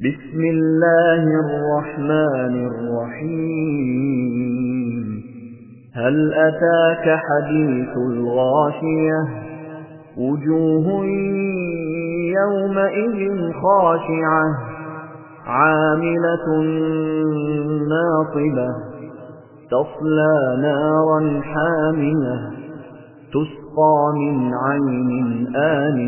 بسم الله الرحمن الرحيم. هل أتاك حديث الغاشية؟ وجوه يومئذ خاشعة عاملة ناصبة تصلى نارا حامية تسقى من عين آنية.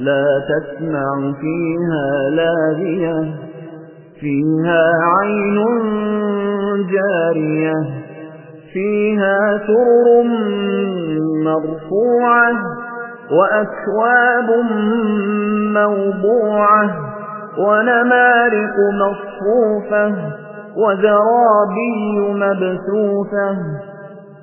لا تسمع فيها لاذية فيها عين جارية فيها سر مرفوعة وأكواب موضوعة ونمارق مصفوفة وزرابي مبثوثة.